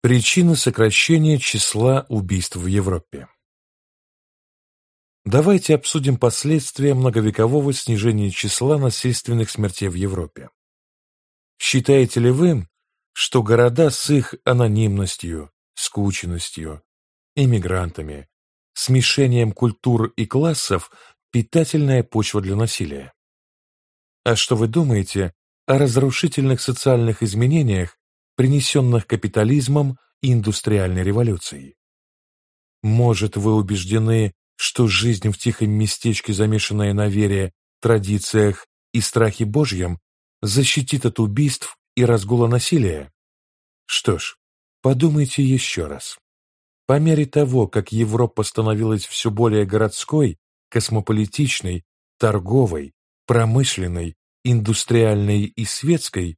Причины сокращения числа убийств в Европе Давайте обсудим последствия многовекового снижения числа насильственных смертей в Европе. Считаете ли вы, что города с их анонимностью, скученностью, иммигрантами, смешением культур и классов – питательная почва для насилия? А что вы думаете о разрушительных социальных изменениях, принесенных капитализмом и индустриальной революцией? Может, вы убеждены, что жизнь в тихом местечке, замешанная на вере, традициях и страхе Божьем, защитит от убийств и разгула насилия? Что ж, подумайте еще раз. По мере того, как Европа становилась все более городской, космополитичной, торговой, промышленной, индустриальной и светской,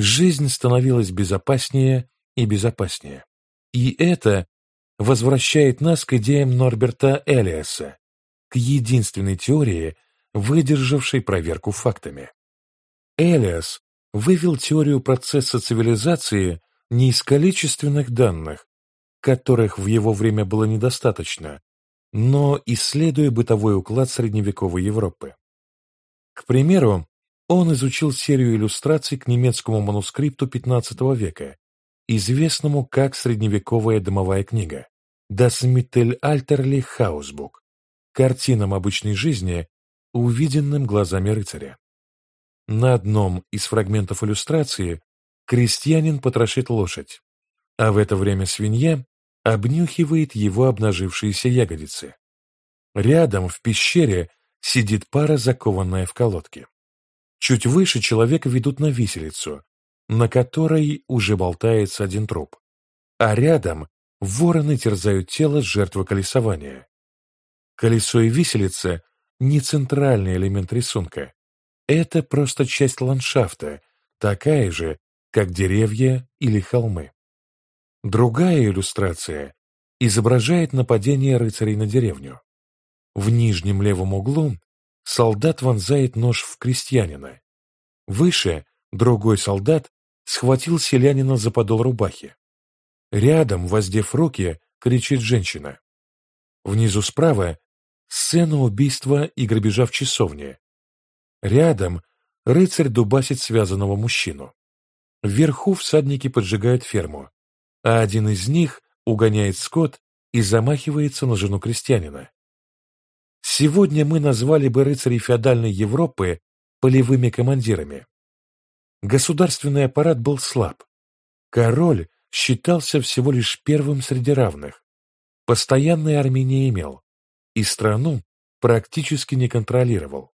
жизнь становилась безопаснее и безопаснее. И это возвращает нас к идеям Норберта Элиаса, к единственной теории, выдержавшей проверку фактами. Элиас вывел теорию процесса цивилизации не из количественных данных, которых в его время было недостаточно, но исследуя бытовой уклад средневековой Европы. К примеру, он изучил серию иллюстраций к немецкому манускрипту XV века, известному как «Средневековая домовая книга» «Das Mittelalterliche Hausbuch» картинам обычной жизни, увиденным глазами рыцаря. На одном из фрагментов иллюстрации крестьянин потрошит лошадь, а в это время свинья обнюхивает его обнажившиеся ягодицы. Рядом в пещере сидит пара, закованная в колодке. Чуть выше человека ведут на виселицу, на которой уже болтается один труп. А рядом вороны терзают тело жертвы колесования. Колесо и виселица – не центральный элемент рисунка. Это просто часть ландшафта, такая же, как деревья или холмы. Другая иллюстрация изображает нападение рыцарей на деревню. В нижнем левом углу солдат вонзает нож в крестьянина. Выше другой солдат схватил селянина за подол рубахи. Рядом, воздев руки, кричит женщина. Внизу справа сцена убийства и грабежа в часовне. Рядом рыцарь дубасит связанного мужчину. Вверху всадники поджигают ферму, а один из них угоняет скот и замахивается на жену крестьянина. Сегодня мы назвали бы рыцарей феодальной Европы полевыми командирами. Государственный аппарат был слаб. Король считался всего лишь первым среди равных. Постоянной армии не имел, и страну практически не контролировал.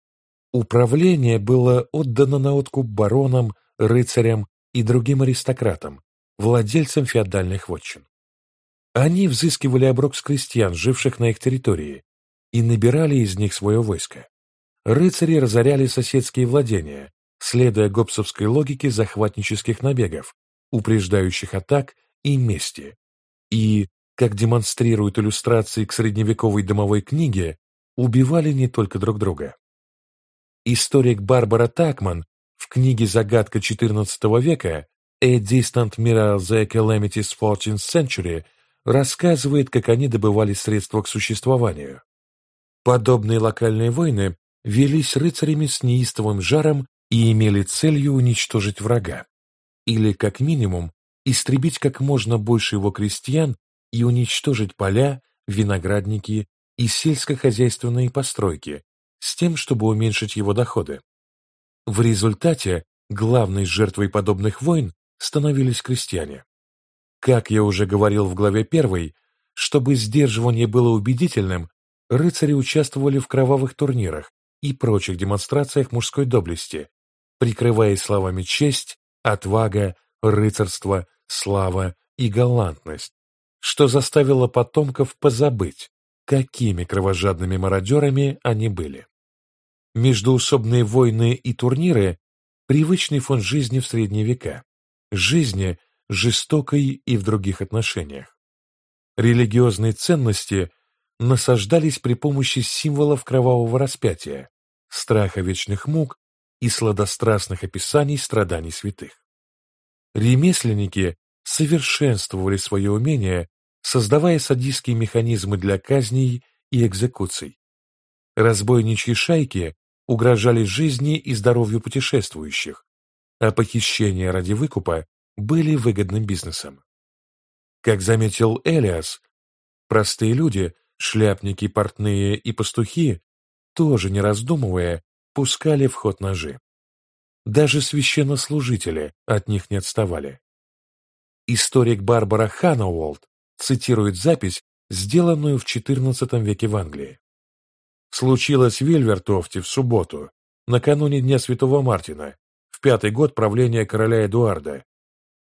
Управление было отдано на откуп баронам, рыцарям и другим аристократам, владельцам феодальных вотчин. Они взыскивали оброк с крестьян, живших на их территории, и набирали из них свое войско. Рыцари разоряли соседские владения, следуя гоббсовской логике захватнических набегов, упреждающих атак и мести. И, как демонстрируют иллюстрации к средневековой домовой книге, убивали не только друг друга. Историк Барбара Такман в книге «Загадка XIV века» A Distant Mirror the Calamities 14th Century рассказывает, как они добывали средства к существованию. Подобные локальные войны велись рыцарями с неистовым жаром и имели целью уничтожить врага, или, как минимум, истребить как можно больше его крестьян и уничтожить поля, виноградники и сельскохозяйственные постройки с тем, чтобы уменьшить его доходы. В результате главной жертвой подобных войн становились крестьяне. Как я уже говорил в главе первой, чтобы сдерживание было убедительным, рыцари участвовали в кровавых турнирах и прочих демонстрациях мужской доблести, прикрываясь словами честь, отвага, рыцарство, слава и галантность, что заставило потомков позабыть, какими кровожадными мародерами они были. Междуусобные войны и турниры – привычный фон жизни в средние века, жизни жестокой и в других отношениях. Религиозные ценности насаждались при помощи символов кровавого распятия, страха вечных мук и сладострастных описаний страданий святых. Ремесленники совершенствовали свое умение, создавая садистские механизмы для казней и экзекуций. Разбойничьи шайки угрожали жизни и здоровью путешествующих, а похищения ради выкупа были выгодным бизнесом. Как заметил Элиас, простые люди, шляпники, портные и пастухи, тоже не раздумывая, пускали в ход ножи. Даже священнослужители от них не отставали. Историк Барбара Ханауолт цитирует запись, сделанную в XIV веке в Англии. Случилось в Вильвертофте в субботу, накануне Дня Святого Мартина, в пятый год правления короля Эдуарда,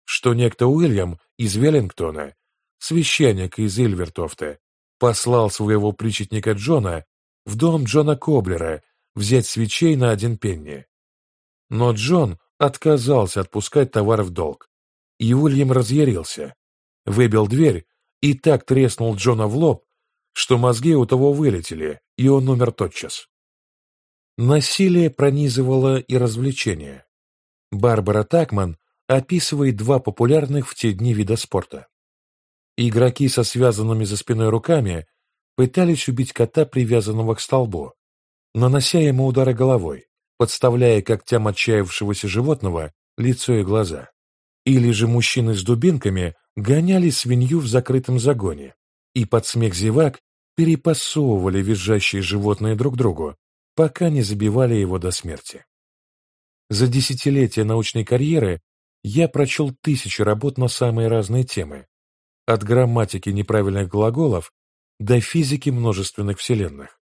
что некто Уильям из Веллингтона, священник из Ильвертофта, послал своего причетника Джона в дом Джона Коблера взять свечей на один пенни. Но Джон отказался отпускать товар в долг, и Уильям разъярился, выбил дверь и так треснул Джона в лоб, что мозги у того вылетели, и он умер тотчас. Насилие пронизывало и развлечение. Барбара Такман описывает два популярных в те дни вида спорта. Игроки со связанными за спиной руками пытались убить кота, привязанного к столбу, нанося ему удары головой, подставляя когтям отчаявшегося животного лицо и глаза. Или же мужчины с дубинками гоняли свинью в закрытом загоне и под смех зевак перепасовывали визжащие животные друг другу, пока не забивали его до смерти. За десятилетия научной карьеры я прочел тысячи работ на самые разные темы, от грамматики неправильных глаголов до физики множественных вселенных.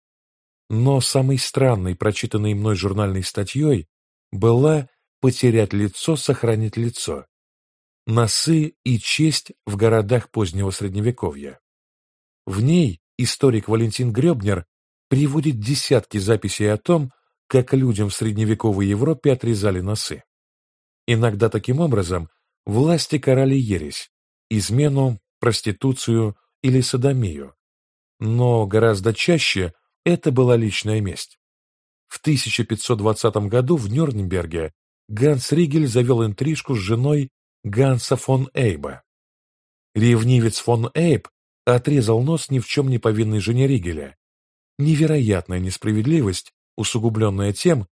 Но самой странной прочитанной мной журнальной статьей была «Потерять лицо, сохранить лицо. Носы и честь в городах позднего Средневековья». В ней историк Валентин Гребнер приводит десятки записей о том, как людям в средневековой Европе отрезали носы. Иногда таким образом власти карали ересь, измену, проституцию или садомию, но гораздо чаще это была личная месть. В 1520 году в Нюрнберге Ганс Ригель завел интрижку с женой Ганса фон Эйба. Ревнивец фон Эйб отрезал нос ни в чем не повинной жене Ригеля. Невероятная несправедливость, усугубленная тем,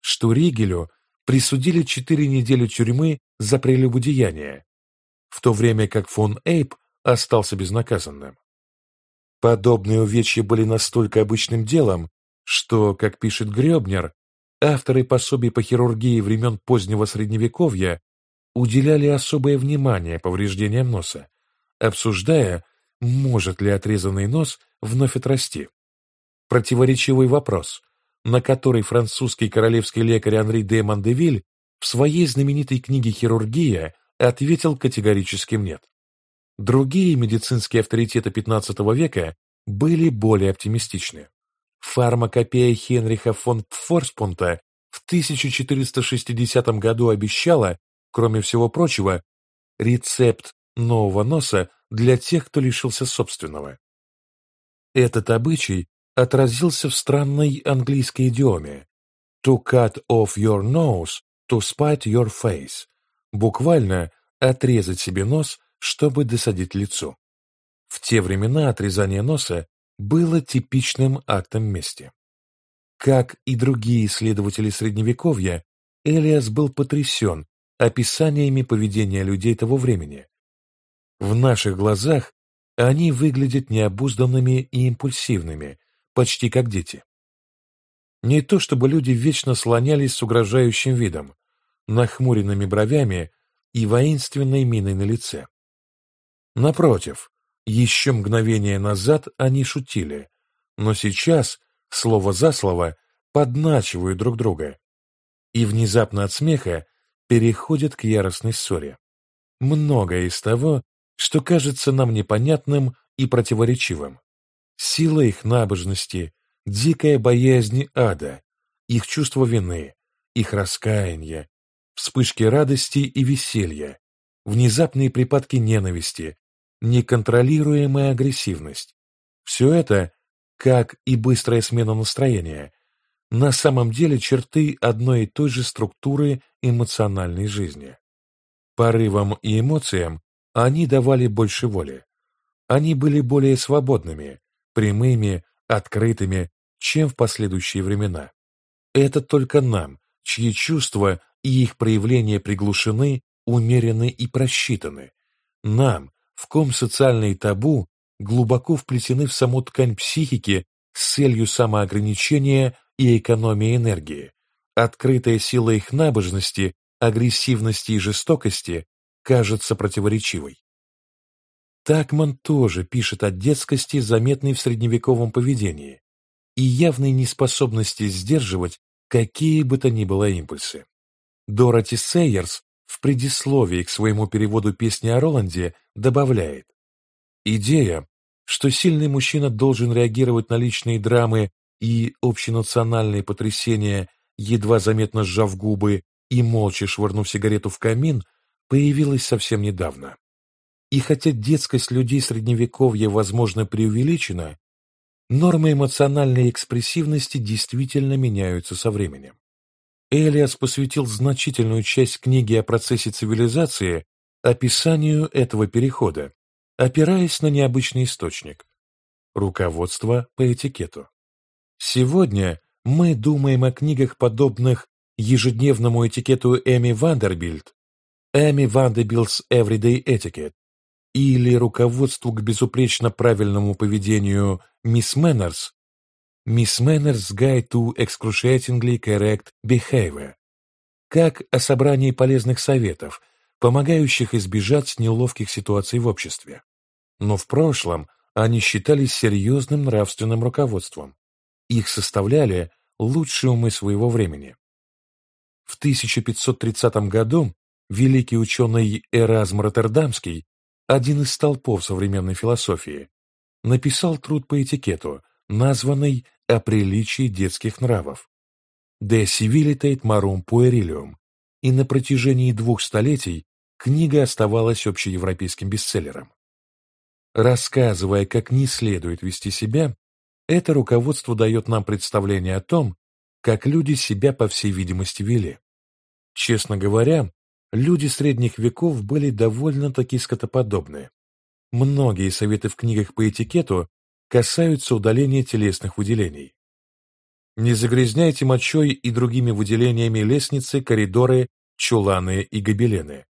что Ригелю присудили четыре недели тюрьмы за прелюбодеяние, в то время как фон Эйб остался безнаказанным. Подобные увечья были настолько обычным делом, что, как пишет Гребнер, авторы пособий по хирургии времен позднего Средневековья уделяли особое внимание повреждениям носа, обсуждая, может ли отрезанный нос вновь отрасти. Противоречивый вопрос, на который французский королевский лекарь Анри де Мандевиль в своей знаменитой книге «Хирургия» ответил категорическим «нет». Другие медицинские авторитеты XV века были более оптимистичны. Фармакопея Хенриха фон Пфорспунта в 1460 году обещала, кроме всего прочего, рецепт нового носа для тех, кто лишился собственного. Этот обычай отразился в странной английской идиоме «to cut off your nose to spite your face», буквально «отрезать себе нос, чтобы досадить лицу». В те времена отрезание носа было типичным актом мести. Как и другие исследователи Средневековья, Элиас был потрясен описаниями поведения людей того времени. В наших глазах они выглядят необузданными и импульсивными, почти как дети. Не то чтобы люди вечно слонялись с угрожающим видом, нахмуренными бровями и воинственной миной на лице. Напротив, еще мгновение назад они шутили, но сейчас, слово за слово, подначивают друг друга и внезапно от смеха переходят к яростной ссоре. Многое из того, что кажется нам непонятным и противоречивым, Сила их набожности, дикая боязнь ада, их чувство вины, их раскаяние, вспышки радости и веселья, внезапные припадки ненависти, неконтролируемая агрессивность. Все это, как и быстрая смена настроения, на самом деле черты одной и той же структуры эмоциональной жизни. Порывам и эмоциям они давали больше воли. Они были более свободными, прямыми, открытыми, чем в последующие времена. Это только нам, чьи чувства и их проявления приглушены, умерены и просчитаны. Нам, в ком социальные табу глубоко вплетены в саму ткань психики с целью самоограничения и экономии энергии. Открытая сила их набожности, агрессивности и жестокости кажется противоречивой. Такман тоже пишет о детскости, заметной в средневековом поведении, и явной неспособности сдерживать какие бы то ни было импульсы. Дороти Сейерс в предисловии к своему переводу песни о Роланде добавляет «Идея, что сильный мужчина должен реагировать на личные драмы и общенациональные потрясения, едва заметно сжав губы и молча швырнув сигарету в камин, появилась совсем недавно. И хотя детскость людей Средневековья, возможно, преувеличена, нормы эмоциональной экспрессивности действительно меняются со временем. Элиас посвятил значительную часть книги о процессе цивилизации описанию этого перехода, опираясь на необычный источник – руководство по этикету. Сегодня мы думаем о книгах, подобных ежедневному этикету Эми Вандербильд Amy Vanderbilt's Everyday Etiquette или руководству к безупречно правильному поведению Miss Manners Miss Manners Guide to Excruciatingly Correct Behavior как о собрании полезных советов, помогающих избежать неловких ситуаций в обществе. Но в прошлом они считались серьезным нравственным руководством. Их составляли лучшие умы своего времени. В 1530 году великий ученый Эразм Роттердамский, один из столпов современной философии, написал труд по этикету, названный «О приличии детских нравов» «De Civilitate Marum Puerilium», и на протяжении двух столетий книга оставалась общеевропейским бестселлером. Рассказывая, как не следует вести себя, это руководство дает нам представление о том, как люди себя, по всей видимости, вели. Честно говоря, люди средних веков были довольно-таки скотоподобны. Многие советы в книгах по этикету касаются удаления телесных выделений. Не загрязняйте мочой и другими выделениями лестницы, коридоры, чуланы и гобелены.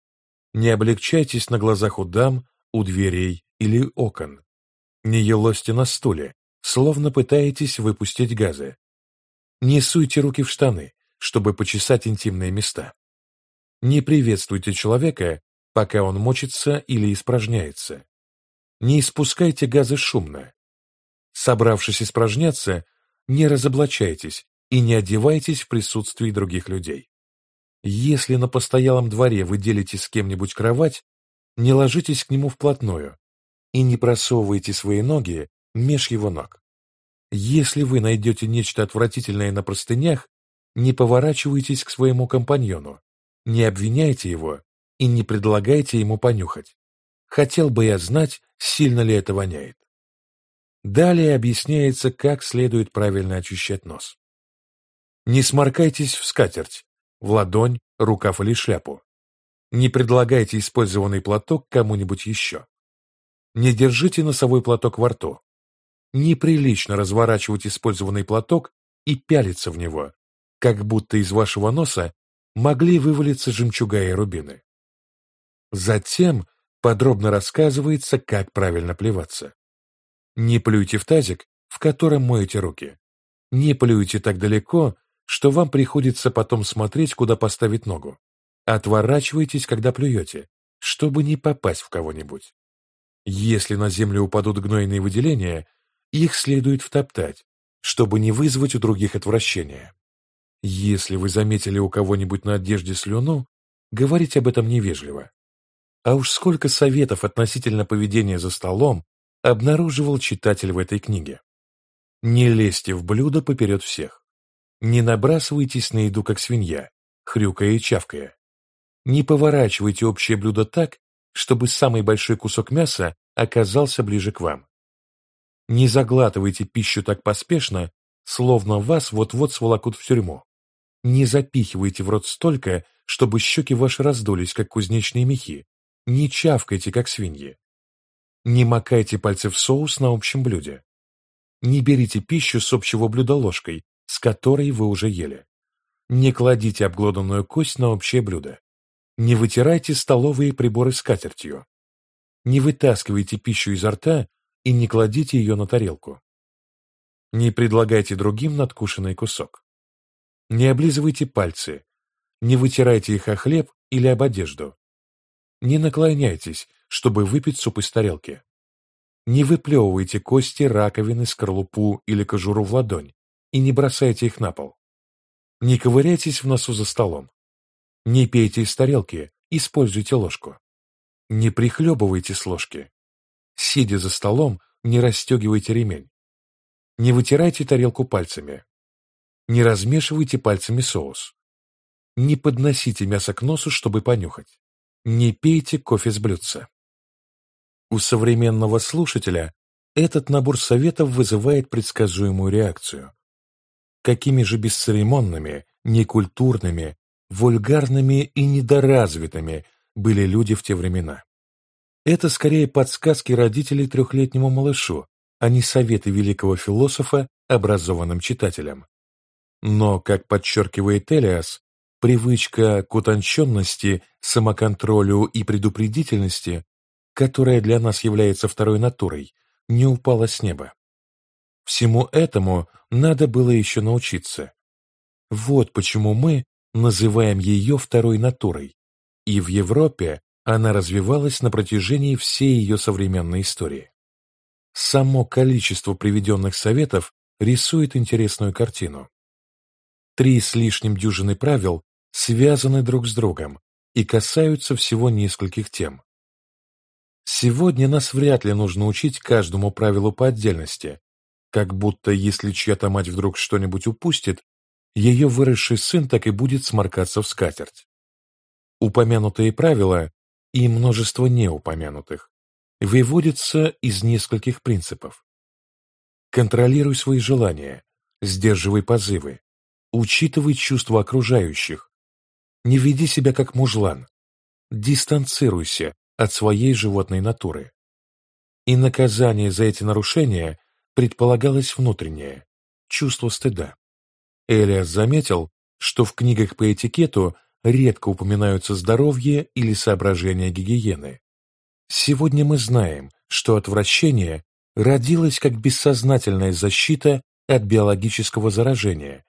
Не облегчайтесь на глазах у дам, у дверей или окон. Не елосьте на стуле, словно пытаетесь выпустить газы. Не суйте руки в штаны, чтобы почесать интимные места. Не приветствуйте человека, пока он мочится или испражняется. Не испускайте газы шумно. Собравшись испражняться, не разоблачайтесь и не одевайтесь в присутствии других людей. Если на постоялом дворе вы делите с кем-нибудь кровать, не ложитесь к нему вплотную и не просовывайте свои ноги меж его ног. Если вы найдете нечто отвратительное на простынях, не поворачивайтесь к своему компаньону, не обвиняйте его и не предлагайте ему понюхать. Хотел бы я знать, сильно ли это воняет. Далее объясняется, как следует правильно очищать нос. Не сморкайтесь в скатерть, в ладонь, рукав или шляпу. Не предлагайте использованный платок кому-нибудь еще. Не держите носовой платок во рту. Неприлично разворачивать использованный платок и пялиться в него, как будто из вашего носа могли вывалиться жемчуга и рубины. Затем подробно рассказывается, как правильно плеваться. Не плюйте в тазик, в котором моете руки. Не плюйте так далеко, что вам приходится потом смотреть, куда поставить ногу. Отворачивайтесь, когда плюете, чтобы не попасть в кого-нибудь. Если на землю упадут гнойные выделения, их следует втоптать, чтобы не вызвать у других отвращения. Если вы заметили у кого-нибудь на одежде слюну, говорить об этом невежливо. А уж сколько советов относительно поведения за столом обнаруживал читатель в этой книге. Не лезьте в блюдо поперед всех. Не набрасывайтесь на еду, как свинья, хрюкая и чавкая. Не поворачивайте общее блюдо так, чтобы самый большой кусок мяса оказался ближе к вам. Не заглатывайте пищу так поспешно, словно вас вот-вот сволокут в тюрьму. Не запихивайте в рот столько, чтобы щеки ваши раздулись, как кузнечные мехи, Не чавкайте, как свиньи. Не макайте пальцы в соус на общем блюде. Не берите пищу с общего блюда ложкой, с которой вы уже ели. Не кладите обглоданную кость на общее блюдо. Не вытирайте столовые приборы скатертью. Не вытаскивайте пищу изо рта и не кладите ее на тарелку. Не предлагайте другим надкушенный кусок. Не облизывайте пальцы. Не вытирайте их о хлеб или об одежду. Не наклоняйтесь, чтобы выпить суп из тарелки. Не выплевывайте кости, раковины, скорлупу или кожуру в ладонь и не бросайте их на пол. Не ковыряйтесь в носу за столом. Не пейте из тарелки, используйте ложку. Не прихлебывайте с ложки. Сидя за столом, не расстегивайте ремень. Не вытирайте тарелку пальцами. Не размешивайте пальцами соус. Не подносите мясо к носу, чтобы понюхать. Не пейте кофе с блюдца. У современного слушателя этот набор советов вызывает предсказуемую реакцию. Какими же бесцеремонными, некультурными, вульгарными и недоразвитыми были люди в те времена. Это скорее подсказки родителей трехлетнему малышу, а не советы великого философа образованным читателям. Но, как подчеркивает Элиас, Привычка к утонченности, самоконтролю и предупредительности, которая для нас является второй натурой, не упала с неба. Всему этому надо было еще научиться. Вот почему мы называем ее второй натурой, и в Европе она развивалась на протяжении всей ее современной истории. Само количество приведенных советов рисует интересную картину. Три с лишним дюжины правил связаны друг с другом и касаются всего нескольких тем. Сегодня нас вряд ли нужно учить каждому правилу по отдельности, как будто если чья-то мать вдруг что-нибудь упустит, ее выросший сын так и будет сморкаться в скатерть. Упомянутые правила и множество неупомянутых выводятся из нескольких принципов. Контролируй свои желания, сдерживай позывы, учитывай чувства окружающих, не веди себя как мужлан. Дистанцируйся от своей животной натуры. И наказание за эти нарушения предполагалось внутреннее – чувство стыда. Элиас заметил, что в книгах по этикету редко упоминаются здоровье или соображения гигиены. Сегодня мы знаем, что отвращение родилось как бессознательная защита от биологического заражения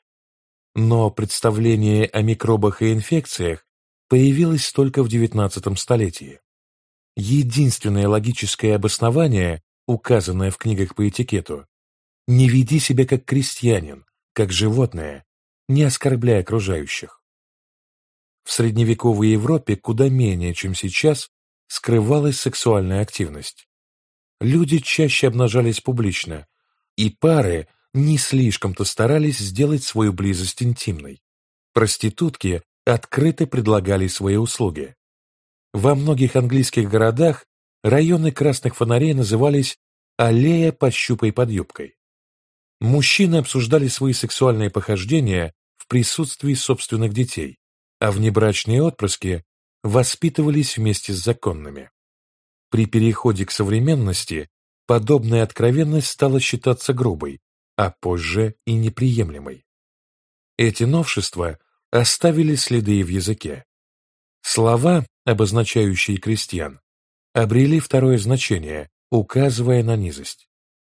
но представление о микробах и инфекциях появилось только в XIX столетии. Единственное логическое обоснование, указанное в книгах по этикету, не веди себя как крестьянин, как животное, не оскорбляя окружающих. В средневековой Европе куда менее, чем сейчас, скрывалась сексуальная активность. Люди чаще обнажались публично, и пары не слишком-то старались сделать свою близость интимной. Проститутки открыто предлагали свои услуги. Во многих английских городах районы красных фонарей назывались «аллея пощупай под юбкой». Мужчины обсуждали свои сексуальные похождения в присутствии собственных детей, а внебрачные отпрыски воспитывались вместе с законными. При переходе к современности подобная откровенность стала считаться грубой, а позже и неприемлемой. Эти новшества оставили следы и в языке. Слова, обозначающие крестьян, обрели второе значение, указывая на низость.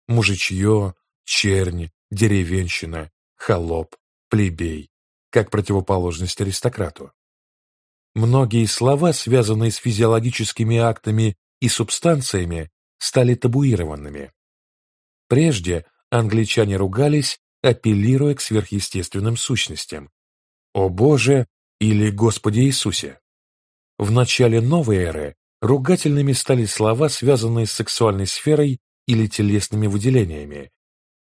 Мужичье, чернь, деревенщина, холоп, плебей, как противоположность аристократу. Многие слова, связанные с физиологическими актами и субстанциями, стали табуированными. Прежде англичане ругались, апеллируя к сверхъестественным сущностям. «О Боже!» или «Господи Иисусе!». В начале новой эры ругательными стали слова, связанные с сексуальной сферой или телесными выделениями,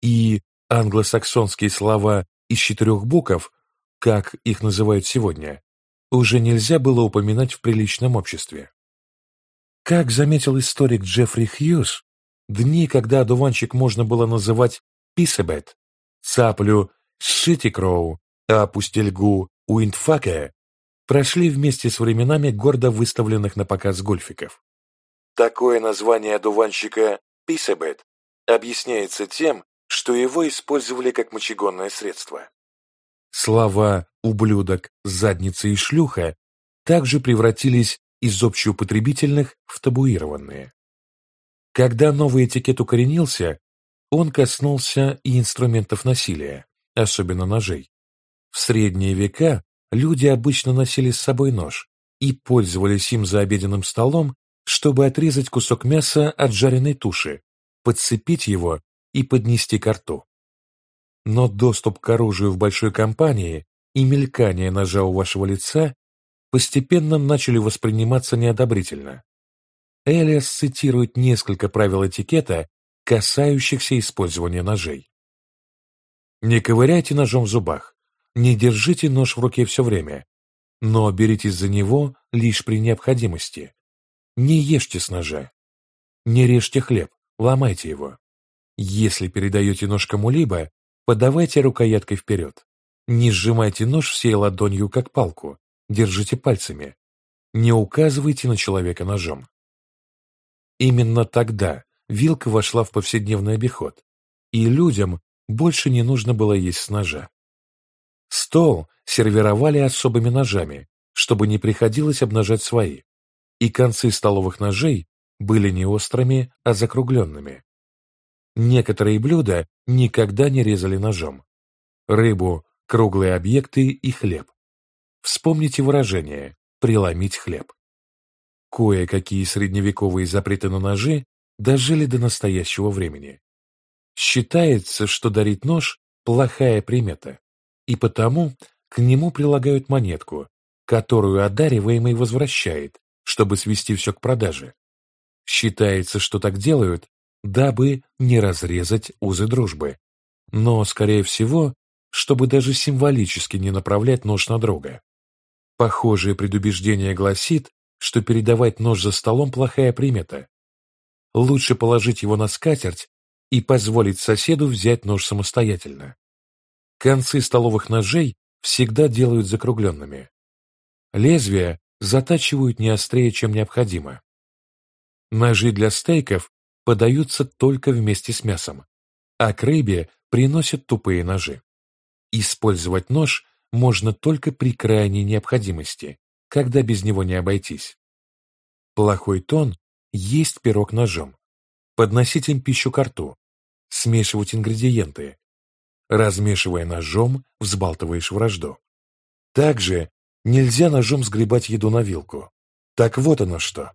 и англосаксонские слова из четырех букв, как их называют сегодня, уже нельзя было упоминать в приличном обществе. Как заметил историк Джеффри Хьюз, Дни, когда одуванчик можно было называть писебет, цаплю шитикроу, а пустельгу уинтфаке, прошли вместе с временами гордо выставленных на показ гольфиков. Такое название одуванчика «писабет» объясняется тем, что его использовали как мочегонное средство. Слова «ублюдок», «задница» и «шлюха» также превратились из общеупотребительных в табуированные. Когда новый этикет укоренился, он коснулся и инструментов насилия, особенно ножей. В средние века люди обычно носили с собой нож и пользовались им за обеденным столом, чтобы отрезать кусок мяса от жареной туши, подцепить его и поднести к рту. Но доступ к оружию в большой компании и мелькание ножа у вашего лица постепенно начали восприниматься неодобрительно. Элиас цитирует несколько правил этикета, касающихся использования ножей. Не ковыряйте ножом в зубах, не держите нож в руке все время, но беритесь за него лишь при необходимости. Не ешьте с ножа. Не режьте хлеб, ломайте его. Если передаете нож кому-либо, подавайте рукояткой вперед. Не сжимайте нож всей ладонью, как палку, держите пальцами. Не указывайте на человека ножом. Именно тогда вилка вошла в повседневный обиход, и людям больше не нужно было есть с ножа. Стол сервировали особыми ножами, чтобы не приходилось обнажать свои, и концы столовых ножей были не острыми, а закругленными. Некоторые блюда никогда не резали ножом. Рыбу, круглые объекты и хлеб. Вспомните выражение «преломить хлеб». Кое-какие средневековые запреты на ножи дожили до настоящего времени. Считается, что дарить нож – плохая примета, и потому к нему прилагают монетку, которую одариваемый возвращает, чтобы свести все к продаже. Считается, что так делают, дабы не разрезать узы дружбы, но, скорее всего, чтобы даже символически не направлять нож на друга. Похожее предубеждение гласит, что передавать нож за столом плохая примета. Лучше положить его на скатерть и позволить соседу взять нож самостоятельно. Концы столовых ножей всегда делают закругленными. Лезвия затачивают не острее, чем необходимо. Ножи для стейков подаются только вместе с мясом, а к рыбе приносят тупые ножи. Использовать нож можно только при крайней необходимости, когда без него не обойтись. Плохой тон – есть пирог ножом, подносить им пищу к рту, смешивать ингредиенты. Размешивая ножом, взбалтываешь вражду. Также нельзя ножом сгребать еду на вилку. Так вот оно что.